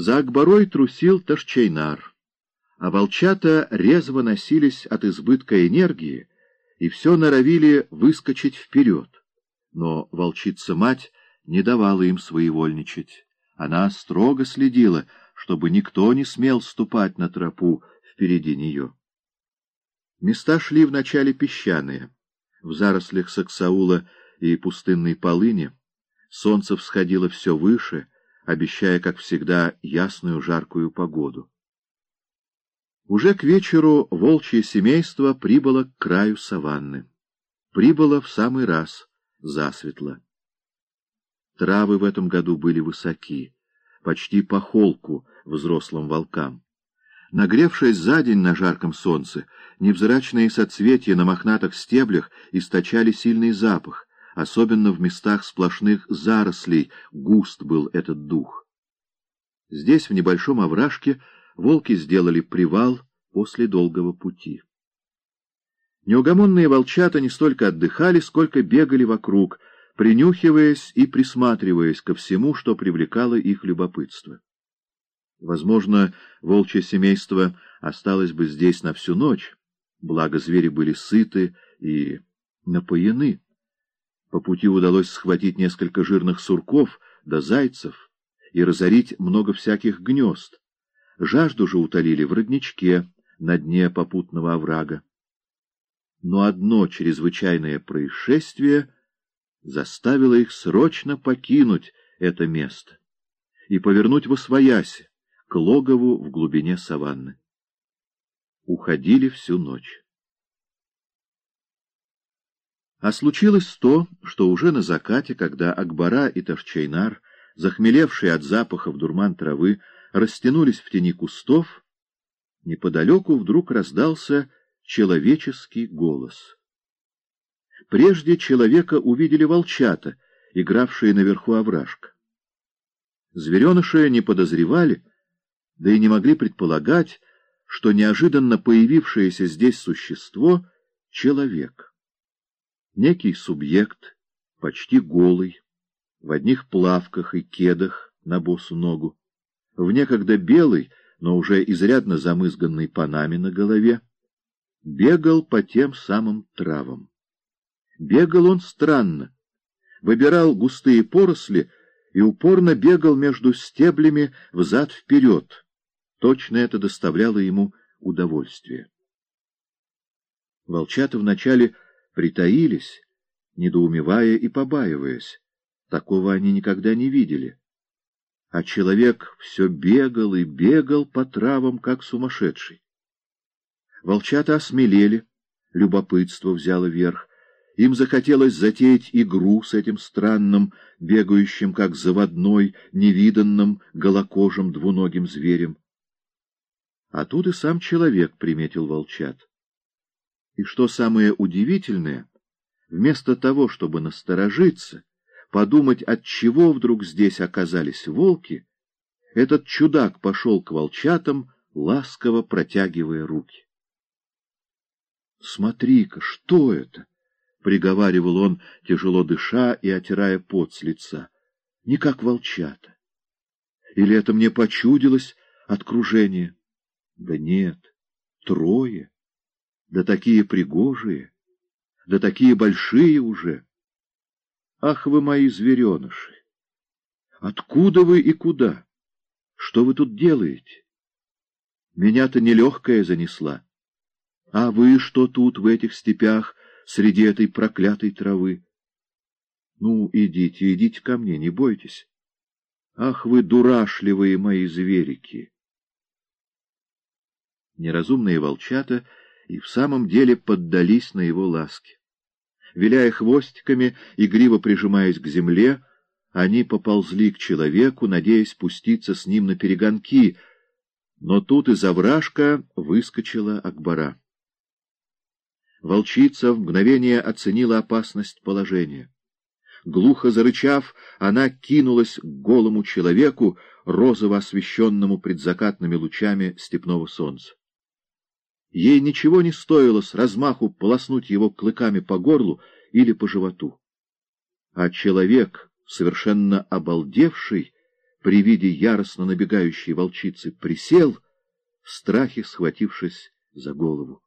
За Акбарой трусил Ташчайнар, а волчата резво носились от избытка энергии и все норовили выскочить вперед. Но волчица-мать не давала им своевольничать. Она строго следила, чтобы никто не смел ступать на тропу впереди нее. Места шли вначале песчаные. В зарослях саксаула и пустынной полыни солнце всходило все выше — обещая, как всегда, ясную жаркую погоду. Уже к вечеру волчье семейство прибыло к краю саванны. Прибыло в самый раз, засветло. Травы в этом году были высоки, почти по холку взрослым волкам. Нагревшись за день на жарком солнце, невзрачные соцветия на мохнатых стеблях источали сильный запах, Особенно в местах сплошных зарослей густ был этот дух. Здесь, в небольшом овражке, волки сделали привал после долгого пути. Неугомонные волчата не столько отдыхали, сколько бегали вокруг, принюхиваясь и присматриваясь ко всему, что привлекало их любопытство. Возможно, волчье семейство осталось бы здесь на всю ночь, благо звери были сыты и напоены. По пути удалось схватить несколько жирных сурков да зайцев и разорить много всяких гнезд. Жажду же утолили в родничке на дне попутного оврага. Но одно чрезвычайное происшествие заставило их срочно покинуть это место и повернуть в освояси, к логову в глубине саванны. Уходили всю ночь. А случилось то, что уже на закате, когда Акбара и Ташчайнар, захмелевшие от запахов дурман травы, растянулись в тени кустов, неподалеку вдруг раздался человеческий голос. Прежде человека увидели волчата, игравшие наверху овражка. Звереныши не подозревали, да и не могли предполагать, что неожиданно появившееся здесь существо — человек некий субъект, почти голый, в одних плавках и кедах на босу ногу, в некогда белой, но уже изрядно замызганной панаме на голове, бегал по тем самым травам. Бегал он странно, выбирал густые поросли и упорно бегал между стеблями взад-вперед. Точно это доставляло ему удовольствие. Волчата вначале притаились, недоумевая и побаиваясь. Такого они никогда не видели. А человек все бегал и бегал по травам, как сумасшедший. Волчата осмелели, любопытство взяло верх. Им захотелось затеять игру с этим странным, бегающим, как заводной, невиданным, голокожим двуногим зверем. А тут и сам человек приметил волчат. И что самое удивительное, вместо того, чтобы насторожиться, подумать, от чего вдруг здесь оказались волки, этот чудак пошел к волчатам, ласково протягивая руки. «Смотри-ка, что это?» — приговаривал он, тяжело дыша и отирая пот с лица. «Не как волчата. Или это мне почудилось от кружения? Да нет, трое» да такие пригожие, да такие большие уже. Ах вы мои звереныши! Откуда вы и куда? Что вы тут делаете? Меня-то нелегкая занесла. А вы что тут в этих степях среди этой проклятой травы? Ну, идите, идите ко мне, не бойтесь. Ах вы, дурашливые мои зверики! Неразумные волчата — и в самом деле поддались на его ласки. Виляя хвостиками, игриво прижимаясь к земле, они поползли к человеку, надеясь спуститься с ним на перегонки, но тут из овражка выскочила Акбара. Волчица в мгновение оценила опасность положения. Глухо зарычав, она кинулась к голому человеку, розово освещенному предзакатными лучами степного солнца. Ей ничего не стоило с размаху полоснуть его клыками по горлу или по животу. А человек, совершенно обалдевший, при виде яростно набегающей волчицы присел, в страхе схватившись за голову.